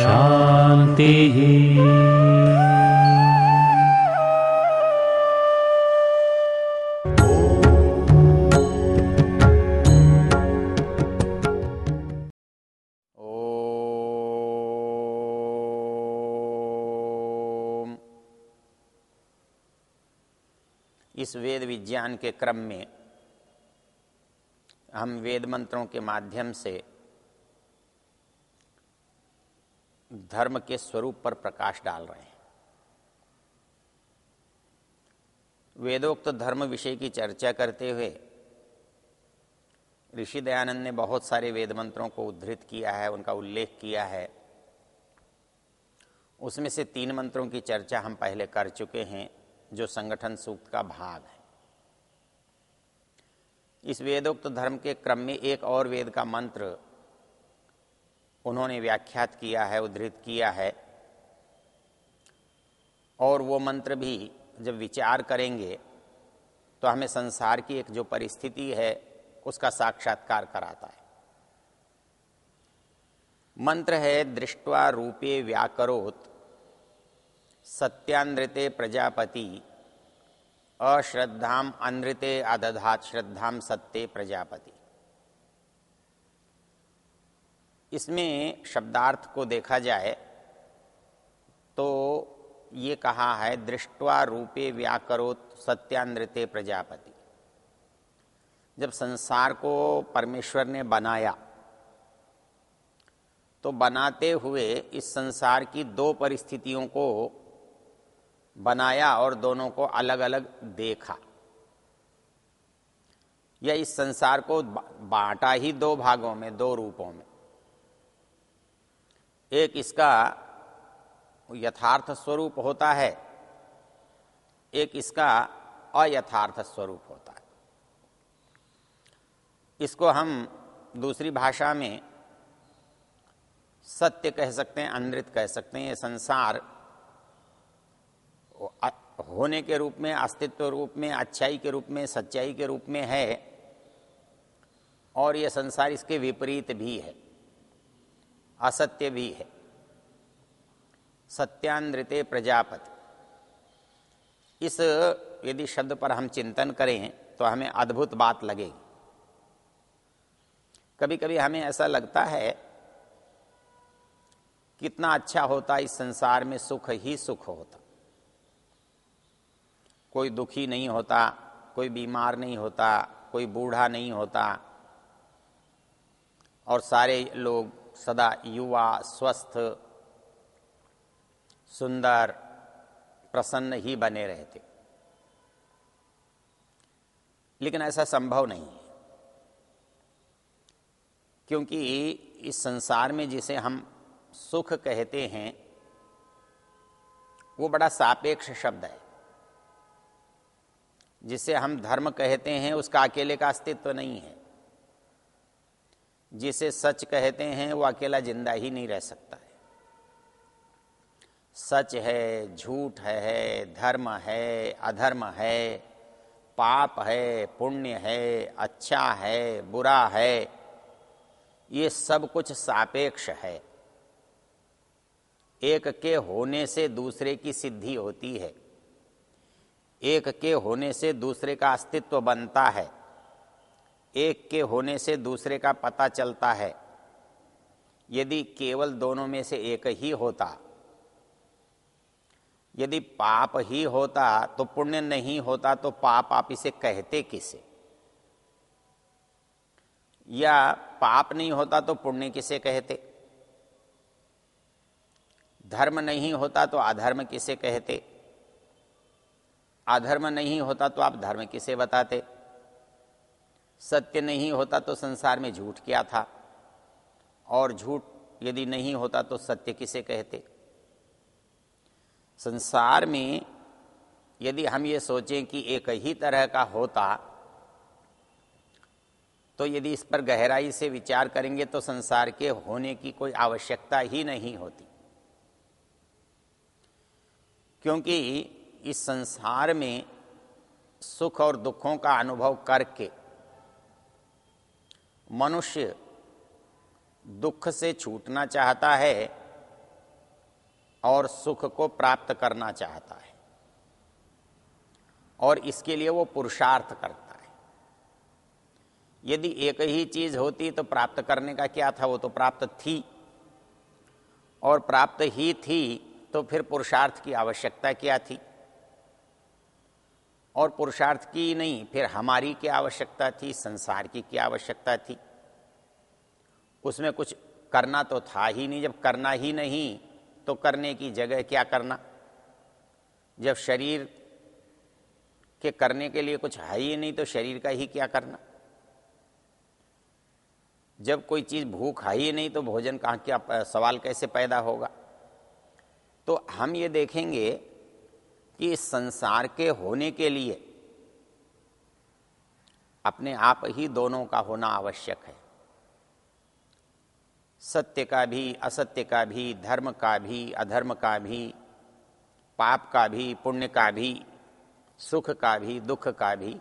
शांति ओम। इस वेद विज्ञान के क्रम में हम वेद मंत्रों के माध्यम से धर्म के स्वरूप पर प्रकाश डाल रहे हैं। वेदोक्त धर्म विषय की चर्चा करते हुए ऋषि दयानंद ने बहुत सारे वेद मंत्रों को उद्धृत किया है, उनका उल्लेख किया है। उसमें से तीन मंत्रों की चर्चा हम पहले कर चुके हैं, जो संगठन सूक्त का भाग है। इस वेदोक्त धर्म के क्रम में एक और वेद का मंत्र उन्होंने व्याख्यात किया है, उद्धृत किया है। और वो मंत्र भी जब विचार करेंगे तो हमें संसार की एक जो परिस्थिति है, उसका साक्षात्कार कराता है। मंत्र है, दृष्टवा रूपे व्याकरोत, सत्यानृते प्रजापति, अश्रद्धाम अनृते अदधात श्रद्धाम सत्य प्रजापति। इसमें शब्दार्थ को देखा जाए तो ये कहा है, दृष्टवा रूपे व्याकरोत सत्यानृते प्रजापति। जब संसार को परमेश्वर ने बनाया तो बनाते हुए इस संसार की दो परिस्थितियों को बनाया और दोनों को अलग अलग देखा। या इस संसार को बांटा ही दो भागों में, दो रूपों में। एक इसका यथार्थ स्वरूप होता है, एक इसका अयथार्थ स्वरूप होता है। इसको हम दूसरी भाषा में सत्य कह सकते हैं, अनृत कह सकते हैं। ये संसार होने के रूप में, अस्तित्व रूप में, अच्छाई के रूप में, सच्चाई के रूप में है, और ये संसार इसके विपरीत भी है। असत्य भी है। सत्यानृते प्रजापति। इस, यदि शब्द पर हम चिंतन करें तो हमें अद्भुत बात लगेगी। कभी कभी हमें ऐसा लगता है, कितना अच्छा होता इस संसार में सुख ही सुख होता। कोई दुखी नहीं होता, कोई बीमार नहीं होता, कोई बूढ़ा नहीं होता, और सारे लोग सदा युवा, स्वस्थ, सुंदर, प्रसन्न ही बने रहते। लेकिन ऐसा संभव नहीं है। क्योंकि इस संसार में जिसे हम सुख कहते हैं, वो बड़ा सापेक्ष शब्द है। जिसे हम धर्म कहते हैं, उसका अकेले का अस्तित्व नहीं है। जिसे सच कहते हैं, वो अकेला ज़िंदा ही नहीं रह सकता है। सच है, झूठ है, धर्म है, अधर्म है, पाप है, पुण्य है अच्छा है, बुरा है, ये सब कुछ सापेक्ष है। एक के होने से दूसरे की सिद्धि होती है। एक के होने से दूसरे का अस्तित्व बनता है। एक के होने से दूसरे का पता चलता है। यदि केवल दोनों में से एक ही होता, यदि पाप ही होता तो पुण्य नहीं होता तो पाप आप इसे कहते किसे? या पाप नहीं होता तो पुण्य किसे कहते? धर्म नहीं होता तो अधर्म किसे कहते? अधर्म नहीं होता तो आप धर्म किसे बताते? सत्य नहीं होता तो संसार में झूठ क्या था? और झूठ यदि नहीं होता तो सत्य किसे कहते? संसार में यदि हम ये सोचें कि एक ही तरह का होता तो यदि इस पर गहराई से विचार करेंगे तो संसार के होने की कोई आवश्यकता ही नहीं होती। क्योंकि इस संसार में सुख और दुखों का अनुभव करके मनुष्य दुख से छूटना चाहता है और सुख को प्राप्त करना चाहता है। और इसके लिए वो पुरुषार्थ करता है। यदि एक ही चीज़ होती तो प्राप्त करने का क्या था? वो तो प्राप्त थी। और प्राप्त ही थी तो फिर पुरुषार्थ की आवश्यकता क्या थी? और पुरुषार्थ की नहीं, फिर हमारी क्या आवश्यकता थी? संसार की क्या आवश्यकता थी? उसमें कुछ करना तो था ही नहीं। जब करना ही नहीं तो करने की जगह क्या करना? जब शरीर के करने के लिए कुछ है ही नहीं तो शरीर का ही क्या करना? जब कोई चीज़ भूख है ही नहीं तो भोजन कहाँ, क्या, सवाल कैसे पैदा होगा? तो हम ये देखेंगे कि इस संसार के होने के लिए अपने आप ही दोनों का होना आवश्यक है। सत्य का भी, असत्य का भी, धर्म का भी, अधर्म का भी, पाप का भी, पुण्य का भी, सुख का भी, दुख का भी,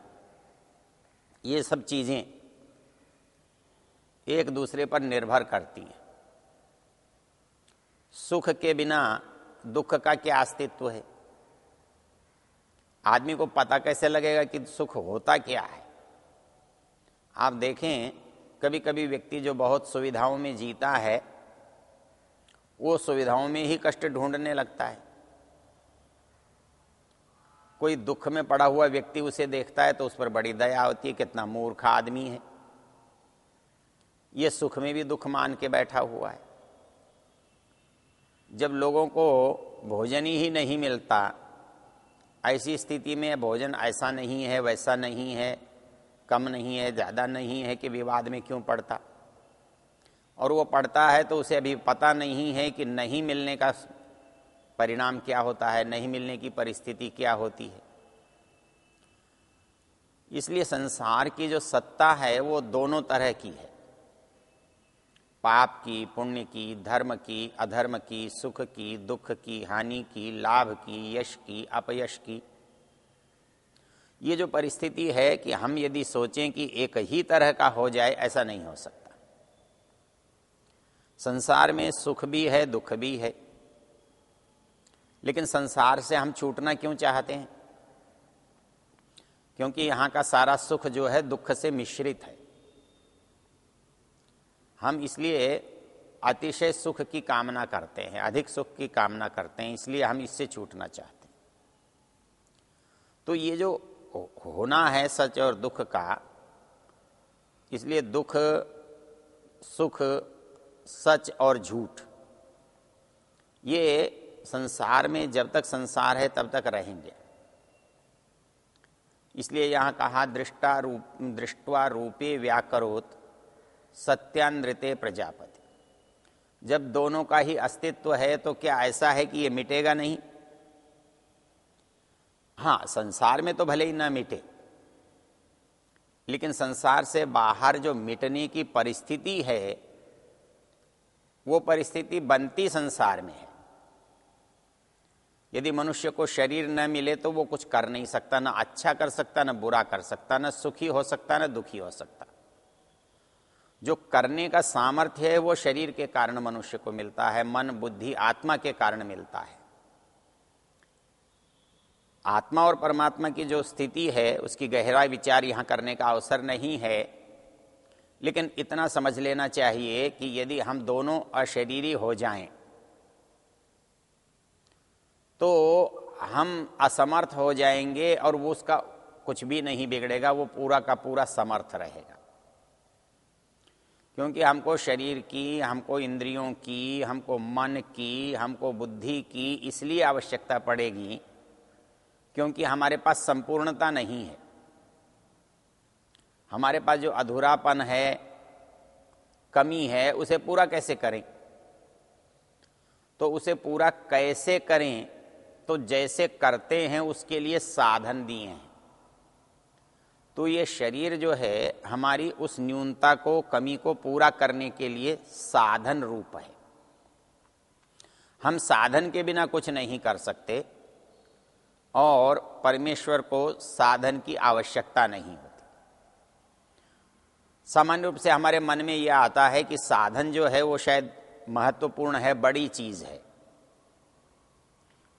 ये सब चीज़ें एक दूसरे पर निर्भर करती हैं। सुख के बिना दुख का क्या अस्तित्व है? आदमी को पता कैसे लगेगा कि सुख होता क्या है? आप देखें कभी कभी व्यक्ति जो बहुत सुविधाओं में जीता है, वो सुविधाओं में ही कष्ट ढूँढने लगता है। कोई दुख में पड़ा हुआ व्यक्ति उसे देखता है तो उस पर बड़ी दया होती है, कितना मूर्ख आदमी है। ये सुख में भी दुख मान के बैठा हुआ है। जब लोगों को भोजन ही नहीं मिलता ऐसी स्थिति में भोजन ऐसा नहीं है, वैसा नहीं है, कम नहीं है, ज़्यादा नहीं है कि विवाद में क्यों पड़ता। और वो पढ़ता है तो उसे अभी पता नहीं है कि नहीं मिलने का परिणाम क्या होता है, नहीं मिलने की परिस्थिति क्या होती है। इसलिए संसार की जो सत्ता है वो दोनों तरह की है। पाप की, पुण्य की, धर्म की, अधर्म की, सुख की, दुख की, हानि की, लाभ की, यश की, अपयश की। ये जो परिस्थिति है कि हम यदि सोचें कि एक ही तरह का हो जाए, ऐसा नहीं हो सकता। संसार में सुख भी है, दुख भी है। लेकिन संसार से हम छूटना क्यों चाहते हैं? क्योंकि यहाँ का सारा सुख जो है, दुख से मिश्रित है। हम इसलिए अतिशय सुख की कामना करते हैं, अधिक सुख की कामना करते हैं, इसलिए हम इससे छूटना चाहते हैं। तो ये जो होना है सच और दुख का, इसलिए दुख, सुख, सच और झूठ, ये संसार में जब तक संसार है तब तक रहेंगे। इसलिए यहाँ कहा, दृष्टा रूप, दृष्टवा रूपे व्याकरोत सत्यानृत्य प्रजापति। जब दोनों का ही अस्तित्व है तो क्या ऐसा है कि ये मिटेगा नहीं? हाँ संसार में तो भले ही ना मिटे, लेकिन संसार से बाहर जो मिटने की परिस्थिति है, वो परिस्थिति बनती संसार में है। यदि मनुष्य को शरीर न मिले तो वो कुछ कर नहीं सकता, ना अच्छा कर सकता, ना बुरा कर सकता, ना सुखी हो सकता, ना दुखी हो सकता। जो करने का सामर्थ्य है, वो शरीर के कारण मनुष्य को मिलता है, मन, बुद्धि, आत्मा के कारण मिलता है। आत्मा और परमात्मा की जो स्थिति है, उसकी गहरा विचार यहाँ करने का अवसर नहीं है, लेकिन इतना समझ लेना चाहिए कि यदि हम दोनों अशरीरी हो जाएँ तो हम असमर्थ हो जाएँगे और वो उसका कुछ भी नहीं बिगड़ेगा, वो पूरा का पूरा समर्थ रहेगा। क्योंकि हमको शरीर की, हमको इंद्रियों की, हमको मन की, हमको बुद्धि की इसलिए आवश्यकता पड़ेगी, क्योंकि हमारे पास संपूर्णता नहीं है। हमारे पास जो अधूरापन है, कमी है, उसे पूरा कैसे करें? तो उसे पूरा कैसे करें? तो जैसे करते हैं, उसके लिए साधन दिए हैं। तो ये शरीर जो है, हमारी उस न्यूनता को, कमी को पूरा करने के लिए साधन रूप है। हम साधन के बिना कुछ नहीं कर सकते और परमेश्वर को साधन की आवश्यकता नहीं होती। सामान्य रूप से हमारे मन में यह आता है कि साधन जो है, वो शायद महत्वपूर्ण है, बड़ी चीज़ है।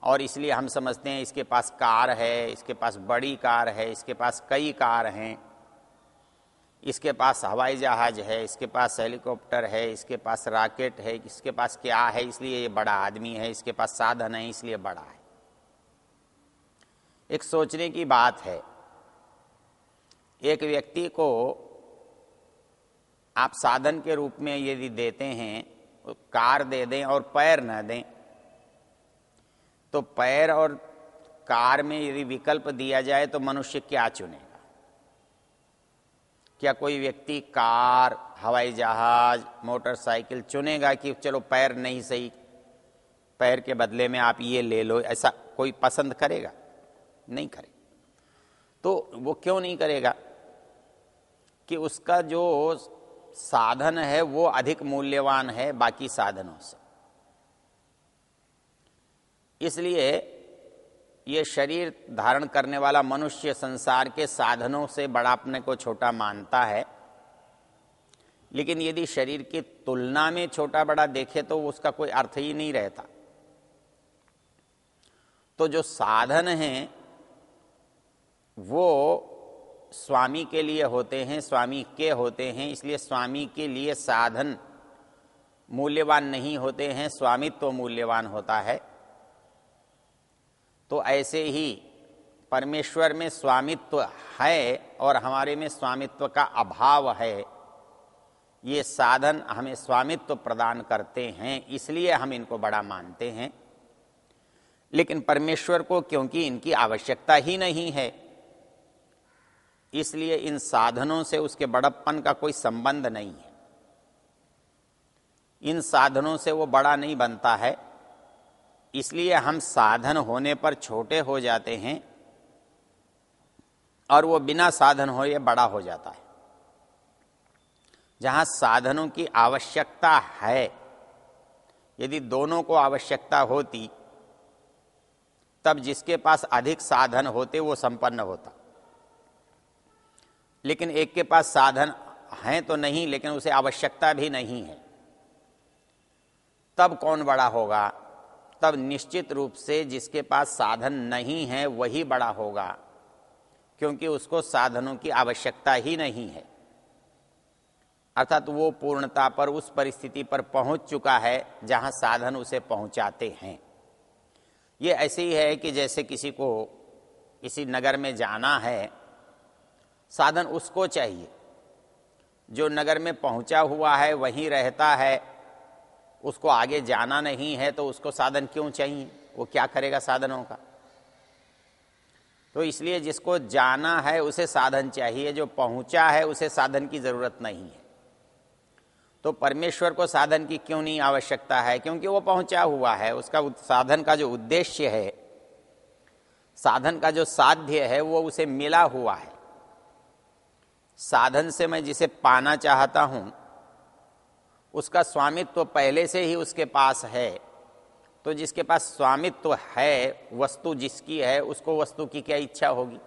और इसलिए हम समझते हैं इसके पास कार है, इसके पास बड़ी कार है, इसके पास कई कार हैं। इसके पास हवाई जहाज़ है, इसके पास हेलीकॉप्टर है, इसके पास रॉकेट है, इसके पास क्या है, इसलिए ये बड़ा आदमी है, इसके पास साधन है, इसलिए बड़ा है। एक सोचने की बात है, एक व्यक्ति को आप साधन के रूप में यदि देते हैं, कार दे दें और पैर न दें तो पैर और कार में यदि विकल्प दिया जाए तो मनुष्य क्या चुनेगा? क्या कोई व्यक्ति कार, हवाई जहाज़, मोटरसाइकिल चुनेगा कि चलो पैर नहीं सही, पैर के बदले में आप ये ले लो, ऐसा कोई पसंद करेगा? नहीं करे। तो वो क्यों नहीं करेगा? कि उसका जो साधन है वो अधिक मूल्यवान है बाकी साधनों से। इसलिए ये शरीर धारण करने वाला मनुष्य संसार के साधनों से बड़ा अपने को छोटा मानता है। लेकिन यदि शरीर की तुलना में छोटा बड़ा देखे तो उसका कोई अर्थ ही नहीं रहता। तो जो साधन हैं, वो स्वामी के लिए होते हैं, स्वामी के होते हैं, इसलिए स्वामी के लिए साधन मूल्यवान नहीं होते हैं, स्वामित्व तो मूल्यवान होता है। तो ऐसे ही परमेश्वर में स्वामित्व है और हमारे में स्वामित्व का अभाव है। ये साधन हमें स्वामित्व प्रदान करते हैं, इसलिए हम इनको बड़ा मानते हैं। लेकिन परमेश्वर को क्योंकि इनकी आवश्यकता ही नहीं है, इसलिए इन साधनों से उसके बड़प्पन का कोई संबंध नहीं है। इन साधनों से वो बड़ा नहीं बनता है। इसलिए हम साधन होने पर छोटे हो जाते हैं और वो बिना साधन हो ये बड़ा हो जाता है। जहाँ साधनों की आवश्यकता है, यदि दोनों को आवश्यकता होती, तब जिसके पास अधिक साधन होते वो संपन्न होता। लेकिन एक के पास साधन हैं तो नहीं, लेकिन उसे आवश्यकता भी नहीं है। तब कौन बड़ा होगा? तब निश्चित रूप से जिसके पास साधन नहीं है, वही बड़ा होगा, क्योंकि उसको साधनों की आवश्यकता ही नहीं है। अर्थात वो पूर्णता पर, उस परिस्थिति पर पहुँच चुका है, जहाँ साधन उसे पहुंचाते हैं। ये ऐसे ही है कि जैसे किसी को किसी नगर में जाना है, साधन उसको चाहिए। जो नगर में पहुँचा हुआ है, वहीं रहता है उसको आगे जाना नहीं है तो उसको साधन क्यों चाहिए? वो क्या करेगा साधनों का? तो इसलिए जिसको जाना है, उसे साधन चाहिए। जो पहुँचा है, उसे साधन की ज़रूरत नहीं है। तो परमेश्वर को साधन की क्यों नहीं आवश्यकता है? क्योंकि वो पहुँचा हुआ है। उसका साधन का जो उद्देश्य है, साधन का जो साध्य है, वो उसे मिला हुआ है। साधन से मैं जिसे पाना चाहता हूँ उसका स्वामित्व पहले से ही उसके पास है। तो जिसके पास स्वामित्व है, वस्तु जिसकी है, उसको वस्तु की क्या इच्छा होगी?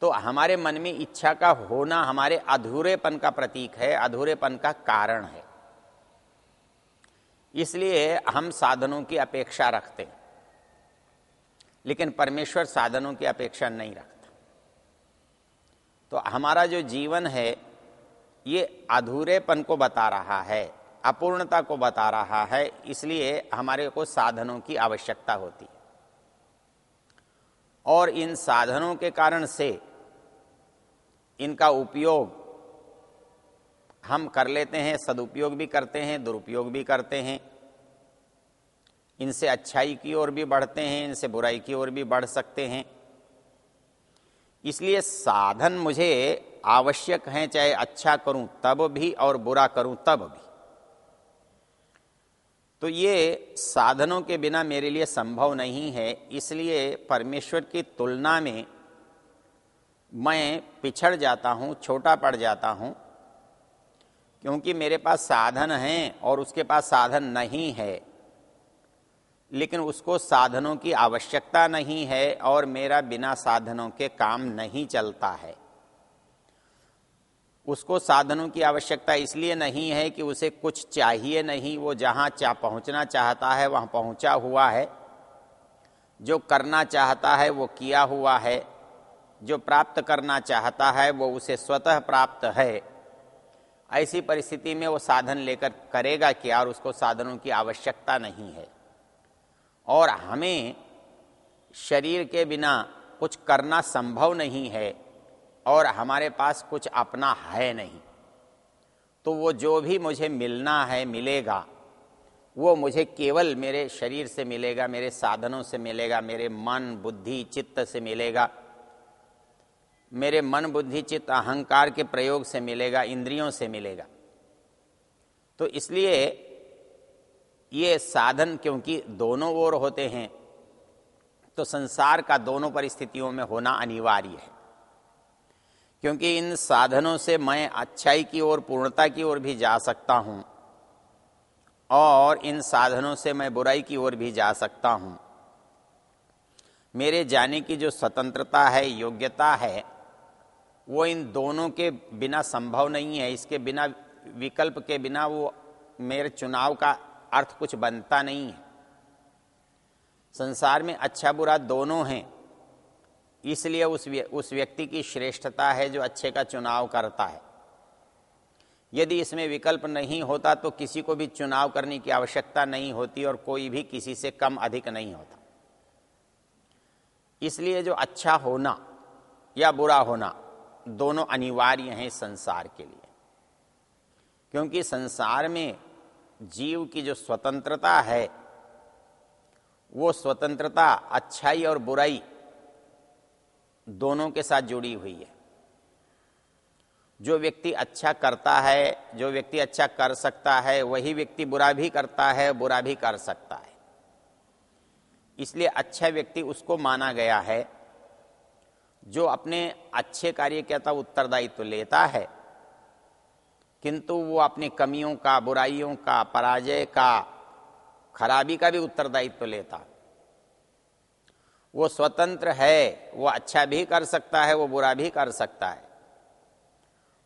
तो हमारे मन में इच्छा का होना हमारे अधूरेपन का प्रतीक है, अधूरेपन का कारण है। इसलिए हम साधनों की अपेक्षा रखते हैं। लेकिन परमेश्वर साधनों की अपेक्षा नहीं रखता। तो हमारा जो जीवन है ये अधूरेपन को बता रहा है, अपूर्णता को बता रहा है, इसलिए हमारे को साधनों की आवश्यकता होती। है और इन साधनों के कारण से इनका उपयोग हम कर लेते हैं, सदुपयोग भी करते हैं, दुरुपयोग भी करते हैं। इनसे अच्छाई की ओर भी बढ़ते हैं, इनसे बुराई की ओर भी बढ़ सकते हैं। इसलिए साधन मुझे आवश्यक हैं, चाहे अच्छा करूँ तब भी और बुरा करूँ तब भी। तो ये साधनों के बिना मेरे लिए संभव नहीं है, इसलिए परमेश्वर की तुलना में मैं पिछड़ जाता हूँ, छोटा पड़ जाता हूँ, क्योंकि मेरे पास साधन हैं और उसके पास साधन नहीं है। लेकिन उसको साधनों की आवश्यकता नहीं है और मेरा बिना साधनों के काम नहीं चलता है। उसको साधनों की आवश्यकता इसलिए नहीं है कि उसे कुछ चाहिए नहीं, वो जहाँ चा, पहुँचना चाहता है, वहाँ पहुँचा हुआ है। जो करना चाहता है, वो किया हुआ है। जो प्राप्त करना चाहता है, वो उसे स्वतः प्राप्त है। ऐसी परिस्थिति में वो साधन लेकर करेगा क्या, और उसको साधनों की आवश्यकता नहीं है। और हमें शरीर के बिना कुछ करना संभव नहीं है। और हमारे पास कुछ अपना है नहीं। तो वो जो भी मुझे मिलना है, मिलेगा, वो मुझे केवल मेरे शरीर से मिलेगा, मेरे साधनों से मिलेगा, मेरे मन, बुद्धि, चित्त से मिलेगा, मेरे मन, बुद्धि, चित्त, अहंकार के प्रयोग से मिलेगा, इंद्रियों से मिलेगा। तो इसलिए ये साधन, क्योंकि दोनों ओर होते हैं तो संसार का दोनों परिस्थितियों में होना अनिवार्य है। क्योंकि इन साधनों से मैं अच्छाई की ओर, पूर्णता की ओर भी जा सकता हूँ और इन साधनों से मैं बुराई की ओर भी जा सकता हूँ। मेरे जाने की जो स्वतंत्रता है, योग्यता है, वो इन दोनों के बिना संभव नहीं है। इसके बिना, विकल्प के बिना वो मेरे चुनाव का अर्थ कुछ बनता नहीं है। संसार में अच्छा बुरा दोनों हैं इसलिए उस उस व्यक्ति की श्रेष्ठता है जो अच्छे का चुनाव करता है। यदि इसमें विकल्प नहीं होता तो किसी को भी चुनाव करने की आवश्यकता नहीं होती और कोई भी किसी से कम अधिक नहीं होता। इसलिए जो अच्छा होना या बुरा होना, दोनों अनिवार्य हैं संसार के लिए। क्योंकि संसार में जीव की जो स्वतंत्रता है, वो स्वतंत्रता अच्छाई और बुराई दोनों के साथ जुड़ी हुई है। जो व्यक्ति अच्छा करता है, जो व्यक्ति अच्छा कर सकता है, वही व्यक्ति बुरा भी करता है, बुरा भी कर सकता है। इसलिए अच्छा व्यक्ति उसको माना गया है, जो अपने अच्छे कार्य के उत्तरदायित्व तो लेता है, किंतु वो अपनी कमियों का, बुराइयों का, पराजय का, खराबी का भी उत्तरदायित्व तो लेता वो स्वतंत्र है, वो अच्छा भी कर सकता है, वो बुरा भी कर सकता है।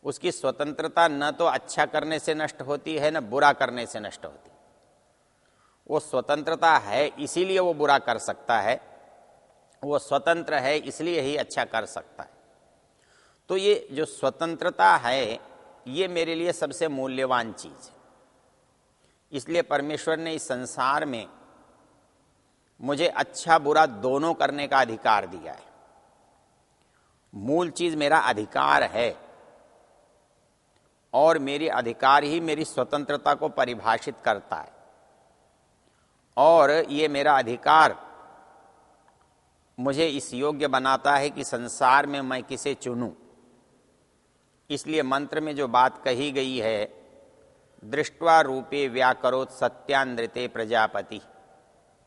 उसकी स्वतंत्रता न तो अच्छा करने से नष्ट होती है, न बुरा करने से नष्ट होती। वो स्वतंत्रता है, इसीलिए वो बुरा कर सकता है। वो स्वतंत्र है, इसलिए ही अच्छा कर सकता है। तो ये जो स्वतंत्रता है, ये मेरे लिए सबसे मूल्यवान चीज़ है। इसलिए परमेश्वर ने इस संसार में मुझे अच्छा बुरा दोनों करने का अधिकार दिया है। मूल चीज़ मेरा अधिकार है और मेरी अधिकार ही मेरी स्वतंत्रता को परिभाषित करता है। और ये मेरा अधिकार मुझे इस योग्य बनाता है कि संसार में मैं किसे चुनूं। इसलिए मंत्र में जो बात कही गई है, दृष्टवा रूपे व्याकरोत सत्यानृते प्रजापति।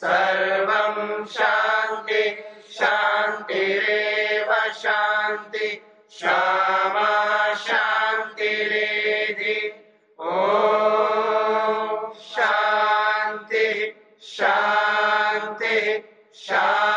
सर्वं शांति शान्तिरेव शांति क्षमा शान्तिरेधि। ओ शांति शांति शान्ति।